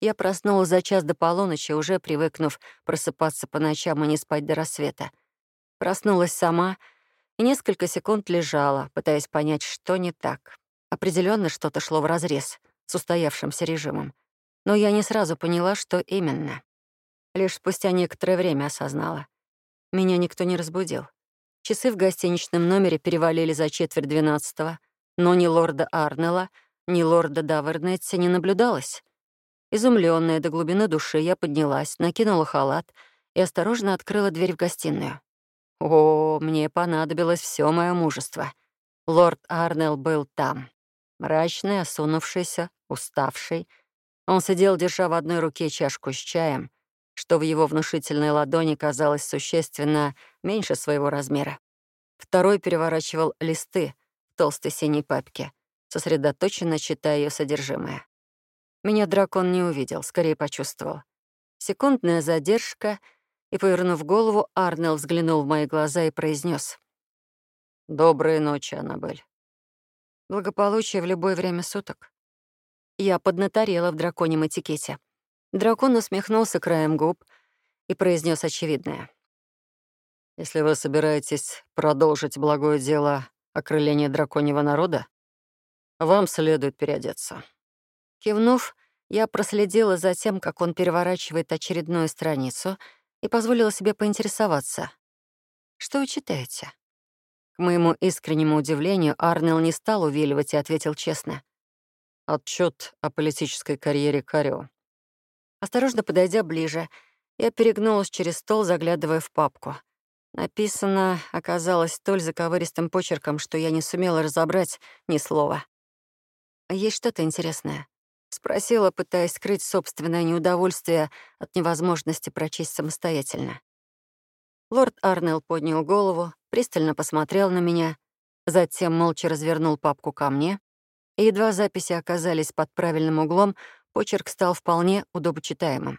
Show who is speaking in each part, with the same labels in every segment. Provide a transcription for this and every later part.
Speaker 1: Я проснулась за час до полуночи, уже привыкнув просыпаться по ночам и не спать до рассвета. Проснулась сама и несколько секунд лежала, пытаясь понять, что не так. Определенно что-то шло вразрез с устоявшимся режимом. Но я не сразу поняла, что именно. Лишь спустя некоторое время осознала. Меня никто не разбудил. Часы в гостиничном номере перевалили за четверть двенадцатого, но ни лорда Арнелла, ни лорда Давернетти не наблюдалось. Изумленная до глубины души, я поднялась, накинула халат и осторожно открыла дверь в гостиную. О, мне понадобилось все мое мужество. Лорд Арнелл был там. Мрачный, осунувшийся, уставший. Он сидел, держа в одной руке чашку с чаем, что в его внушительной ладони казалось существенно меньше своего размера. Второй переворачивал листы в толстой синей папке, сосредоточенно читая ее содержимое. Меня дракон не увидел, скорее почувствовал. Секундная задержка — и, повернув голову, Арнелл взглянул в мои глаза и произнес: «Доброй ночи, Аннабель». Благополучие в любое время суток. Я поднаторела в драконьем этикете. Дракон усмехнулся краем губ и произнес очевидное. «Если вы собираетесь продолжить благое дело окрыления драконьего народа, вам следует переодеться». Кивнув, я проследила за тем, как он переворачивает очередную страницу — и позволила себе поинтересоваться. «Что вы читаете?» К моему искреннему удивлению, Арнелл не стал увиливать и ответил честно. Отчет о политической карьере Карио. Осторожно подойдя ближе, я перегнулась через стол, заглядывая в папку. Написано оказалось столь заковыристым почерком, что я не сумела разобрать ни слова. «Есть что-то интересное?» Спросила, пытаясь скрыть собственное неудовольствие от невозможности прочесть самостоятельно. Лорд Арнелл поднял голову, пристально посмотрел на меня, затем молча развернул папку ко мне, и едва записи оказались под правильным углом, почерк стал вполне удобочитаемым.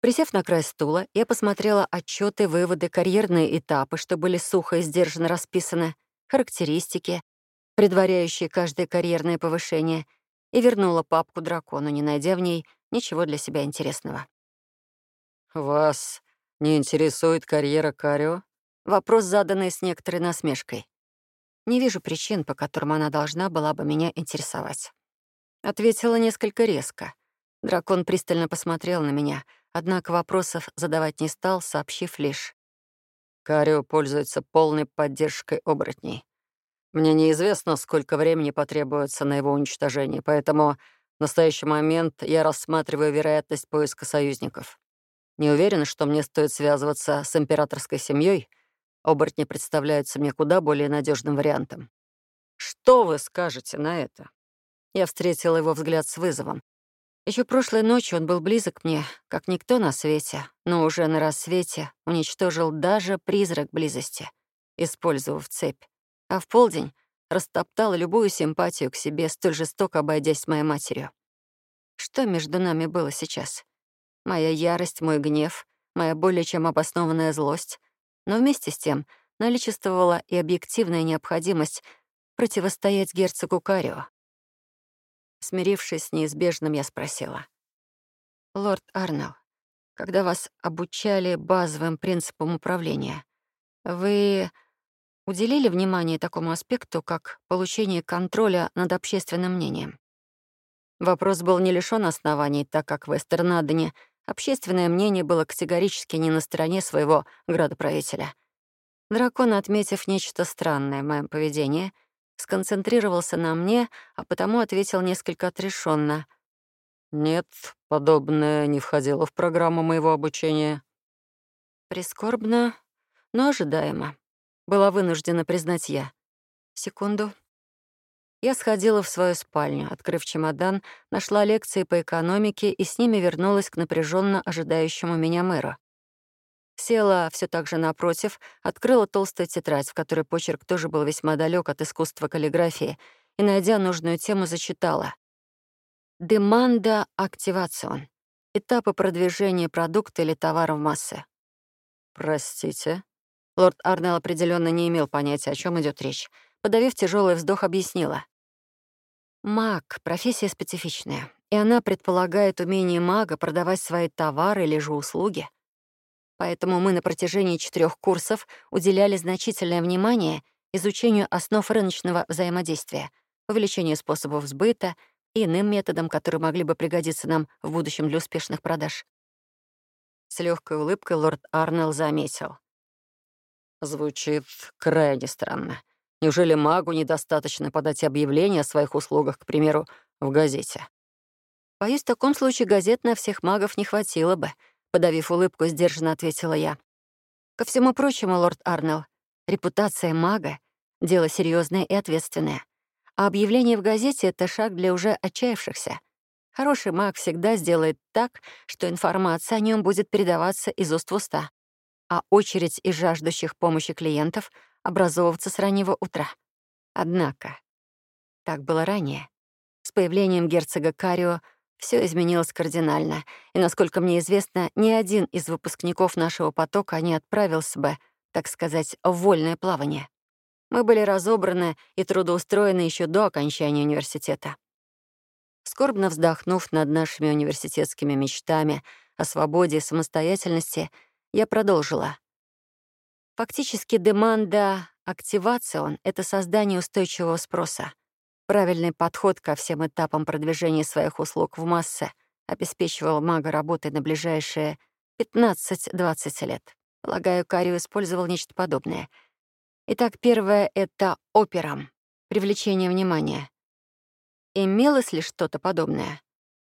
Speaker 1: Присев на край стула, я посмотрела отчеты, выводы, карьерные этапы, что были сухо и сдержанно расписаны, характеристики, предваряющие каждое карьерное повышение — и вернула папку дракону, не найдя в ней ничего для себя интересного.
Speaker 2: «Вас не интересует карьера Карио?»
Speaker 1: Вопрос, заданный с некоторой насмешкой. Не вижу причин, по которым она должна была бы меня интересовать. Ответила несколько резко. Дракон пристально посмотрел на меня, однако вопросов задавать не стал, сообщив лишь.
Speaker 2: «Карио пользуется полной поддержкой оборотней. Мне неизвестно, сколько времени потребуется на его уничтожение, поэтому в настоящий момент я рассматриваю вероятность поиска союзников. Не уверен, что мне стоит связываться с императорской семьей. Оборотни представляются мне куда более надежным вариантом. Что вы скажете на это?
Speaker 1: Я встретила его взгляд с вызовом. Еще прошлой ночью он был близок мне, как никто на свете, но уже на рассвете уничтожил даже призрак близости, использовав цепь а в полдень растоптала любую симпатию к себе, столь жестоко обойдясь с моей матерью. Что между нами было сейчас? Моя ярость, мой гнев, моя более чем обоснованная злость. Но вместе с тем наличествовала и объективная необходимость противостоять герцогу Карио. Смирившись с неизбежным, я спросила. «Лорд Арнелл, когда вас обучали базовым принципам управления, вы уделили внимание такому аспекту, как получение контроля над общественным мнением. Вопрос был не лишён оснований, так как в Эстернадене общественное мнение было категорически не на стороне своего градоправителя. Дракон, отметив нечто странное в моем поведении, сконцентрировался на мне, а потому ответил несколько отрешенно.
Speaker 2: «Нет, подобное не входило в программу моего обучения».
Speaker 1: Прискорбно, но ожидаемо была вынуждена признать я. Секунду. Я сходила в свою спальню, открыв чемодан, нашла лекции по экономике и с ними вернулась к напряженно ожидающему меня мэру. Села все так же напротив, открыла толстую тетрадь, в которой почерк тоже был весьма далек от искусства каллиграфии, и, найдя нужную тему, зачитала. «Деманда активацион. Этапы продвижения продукта или товара в массы».
Speaker 2: «Простите?»
Speaker 1: Лорд Арнелл определенно не имел понятия, о чем идет речь. Подавив тяжелый вздох, объяснила. Маг — профессия специфичная. и она предполагает умение мага продавать свои товары или же услуги. Поэтому мы на протяжении четырех курсов уделяли значительное внимание изучению основ рыночного взаимодействия, увеличению способов сбыта и иным методам, которые могли бы пригодиться нам в будущем для успешных продаж. С легкой улыбкой лорд Арнелл заметил.
Speaker 2: Звучит крайне странно. Неужели магу недостаточно подать объявление о своих услугах, к примеру, в газете?
Speaker 1: Боюсь, в таком случае газет на всех магов не хватило бы, подавив улыбку, сдержанно ответила я. Ко всему прочему, лорд Арнелл, репутация мага — дело серьезное и ответственное. А объявление в газете — это шаг для уже отчаявшихся. Хороший маг всегда сделает так, что информация о нем будет передаваться из уст в уста, а очередь из жаждущих помощи клиентов образовываться с раннего утра. Однако, так было ранее. С появлением герцога Карио все изменилось кардинально, и, насколько мне известно, ни один из выпускников нашего потока не отправился бы, так сказать, в вольное плавание. Мы были разобраны и трудоустроены еще до окончания университета. Скорбно вздохнув над нашими университетскими мечтами о свободе и самостоятельности, я продолжила. Фактически деманда активацион — это создание устойчивого спроса. Правильный подход ко всем этапам продвижения своих услуг в массы обеспечивал мага работой на ближайшие 15-20 лет. Полагаю, Карио использовал нечто подобное. Итак, первое — это операм, привлечение внимания. Имелось ли что-то подобное?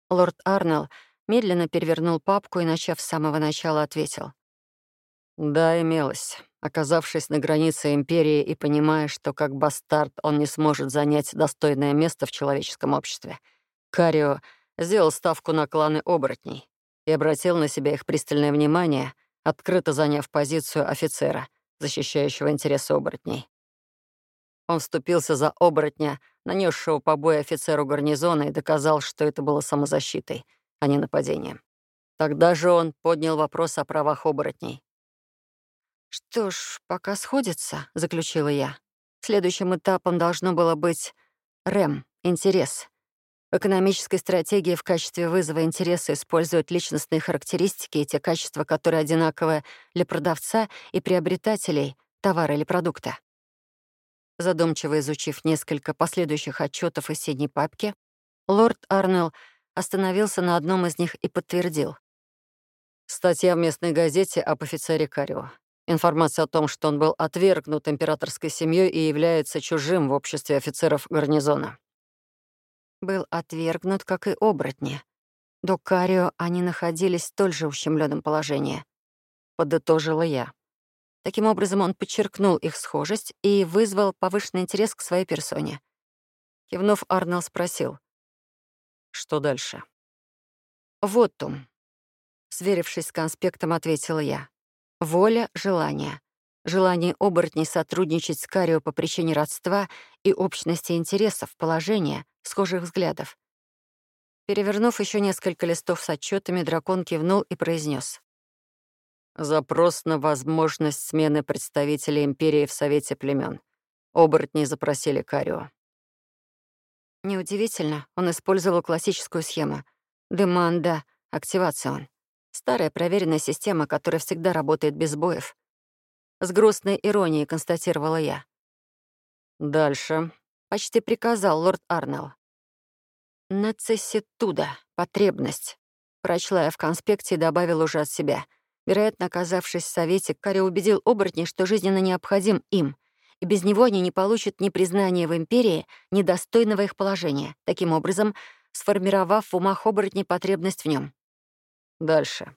Speaker 1: Лорд Арнелл медленно перевернул папку и, начав с самого начала, ответил.
Speaker 2: «Да, имелось. Оказавшись на границе Империи и понимая, что как бастард он не сможет занять достойное место в человеческом обществе, Карио сделал ставку на кланы оборотней и обратил на себя их пристальное внимание, открыто заняв позицию офицера, защищающего интересы оборотней. Он вступился за оборотня, нанесшего побои офицеру гарнизона, и доказал, что это было самозащитой, а не нападением. Тогда же он поднял вопрос о правах оборотней.
Speaker 1: «Что ж, пока сходится», — заключила я. Следующим этапом должно было быть РЭМ — интерес. В экономической стратегии в качестве вызова интереса используют личностные характеристики и те качества, которые одинаковы для продавца и приобретателей товара или продукта. Задумчиво изучив несколько последующих отчетов из синей папки, лорд Арнелл остановился на одном из них и подтвердил.
Speaker 2: Статья в местной газете об офицере Карио. Информация о том, что он был отвергнут императорской семьей и является чужим в обществе офицеров гарнизона.
Speaker 1: Был отвергнут, как и оборотни. До Карио они находились в столь же ущемленном положении. Подытожила я. Таким образом, он подчеркнул их схожесть и вызвал повышенный интерес к своей персоне. Кивнув, Арнелл спросил.
Speaker 2: «Что дальше?»
Speaker 1: «Вот ум». Сверившись с конспектом, ответила я. «Воля, желание. Желание оборотней сотрудничать с Карио по причине родства и общности интересов, положения, схожих взглядов. Перевернув еще несколько листов с отчетами, дракон кивнул и произнес:
Speaker 2: Запрос на возможность смены представителей Империи в Совете племен. Оборотни запросили Карио.
Speaker 1: Неудивительно, он использовал классическую схему. Деманда, активацион. Старая проверенная система, которая всегда работает без боев. С грустной иронией констатировала я.
Speaker 2: «Дальше», —
Speaker 1: почти приказал лорд Арнелл. «Нецесситуда, потребность», — прочла я в конспекте и добавила уже от себя — Вероятно, оказавшись в Совете, Карри убедил оборотней, что жизненно необходим им, и без него они не получат ни признания в Империи, ни достойного их положения, таким образом сформировав в умах оборотней потребность в нем.
Speaker 2: Дальше.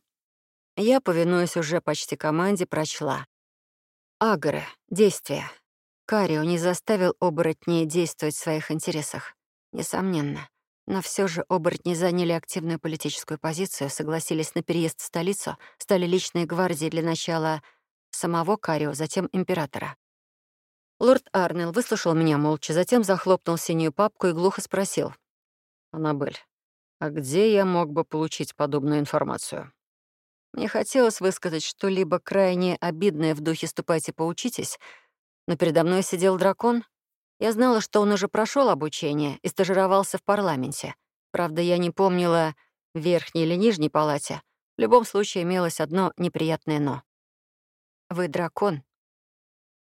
Speaker 1: Я, повинуясь уже почти команде, прочла. Агры. Действия. Карио не заставил оборотней действовать в своих интересах. Несомненно. Но все же оборотни заняли активную политическую позицию, согласились на переезд в столицу, стали личной гвардией для начала самого Карио, затем императора. Лорд Арнелл выслушал меня молча, затем захлопнул синюю папку и глухо спросил.
Speaker 2: «Аннабель, а где я мог бы получить подобную информацию?»
Speaker 1: Мне хотелось высказать что-либо крайне обидное в духе «ступайте, поучитесь», но передо мной сидел дракон, я знала, что он уже прошел обучение и стажировался в парламенте, Правда, я не помнила, в верхней или нижней палате. В любом случае имелось одно неприятное «но». «Вы дракон?»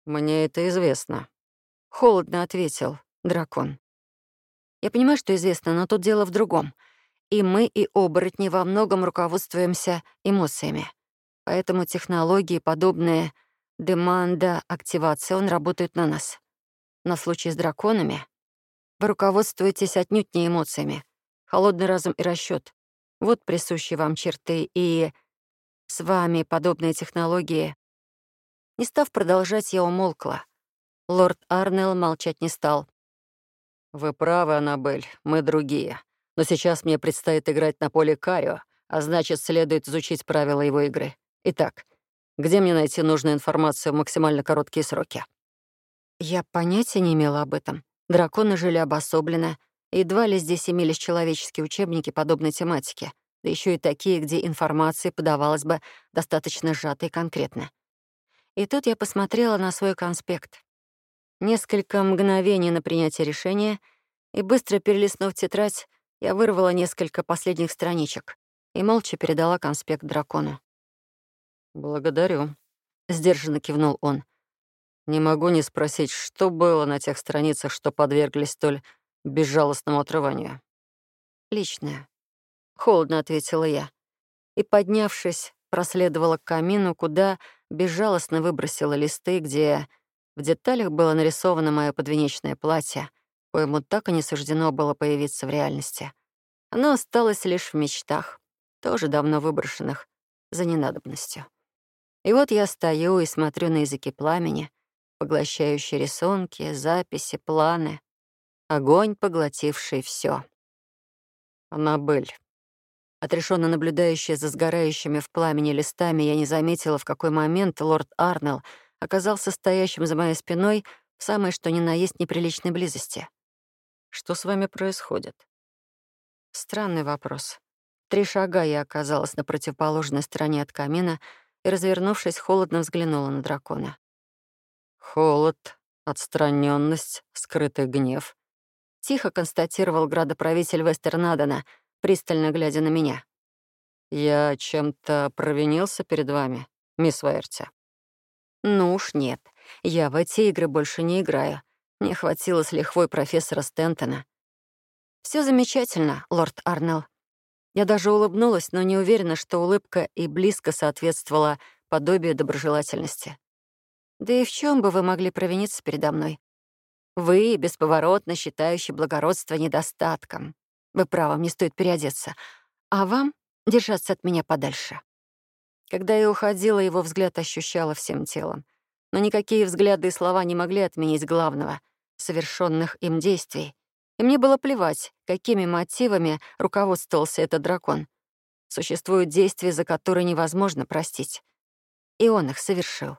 Speaker 2: «Мне это известно», —
Speaker 1: холодно ответил дракон. «Я понимаю, что известно, но тут дело в другом. И мы, и оборотни во многом руководствуемся эмоциями. Поэтому технологии, подобные деманда, активация, он работают на нас. На случай с драконами вы руководствуетесь отнюдь не эмоциями. Холодный разум и расчет. Вот присущие вам черты, и с вами подобные технологии. Не став продолжать, я умолкла. Лорд Арнелл молчать не стал.
Speaker 2: «Вы правы, Аннабель, мы другие. Но сейчас мне предстоит играть на поле Карио, а значит, следует изучить правила его игры. Итак, где мне найти нужную информацию в максимально короткие сроки?»
Speaker 1: Я понятия не имела об этом. Драконы жили обособленно, Едва ли здесь имелись человеческие учебники подобной тематики, да еще и такие, где информация подавалась бы достаточно сжато и конкретно. И тут я посмотрела на свой конспект. Несколько мгновений на принятие решения, и быстро перелистнув тетрадь, я вырвала несколько последних страничек и молча передала конспект дракону.
Speaker 2: «Благодарю», —
Speaker 1: сдержанно кивнул он.
Speaker 2: «Не могу не спросить, что было на тех страницах, что подверглись столь безжалостному отрыванию.
Speaker 1: «Личное», — холодно ответила я. И, поднявшись, проследовала к камину, куда безжалостно выбросила листы, где в деталях было нарисовано мое подвенечное платье, коему так и не суждено было появиться в реальности. Оно осталось лишь в мечтах, тоже давно выброшенных, за ненадобностью. И вот я стою и смотрю на языки пламени, поглощающие рисунки, записи, планы, Огонь, поглотивший все.
Speaker 2: Аннабель.
Speaker 1: Отрешенно наблюдающая за сгорающими в пламени листами, я не заметила, в какой момент лорд Арнелл оказался стоящим за моей спиной в самой что ни на есть неприличной близости.
Speaker 2: Что с вами происходит?
Speaker 1: Странный вопрос. Три шага я оказалась на противоположной стороне от камина и, развернувшись, холодно взглянула на дракона.
Speaker 2: Холод, отстраненность, скрытый гнев.
Speaker 1: Тихо констатировал градоправитель Вестернадена, пристально глядя на меня.
Speaker 2: «Я чем-то провинился перед вами, мисс Вайерти?»
Speaker 1: «Ну уж нет. Я в эти игры больше не играю. Мне хватило с лихвой профессора Стентона. Все замечательно, лорд Арнелл. Я даже улыбнулась, но не уверена, что улыбка и близко соответствовала подобию доброжелательности. Да и в чем бы вы могли провиниться передо мной? Вы бесповоротно считающий благородство недостатком. Вы правы, мне стоит переодеться. А вам держаться от меня подальше. Когда я уходила, его взгляд ощущала всем телом. Но никакие взгляды и слова не могли отменить главного — совершенных им действий. И мне было плевать, какими мотивами руководствовался этот дракон. Существуют действия, за которые невозможно простить. И он их совершил.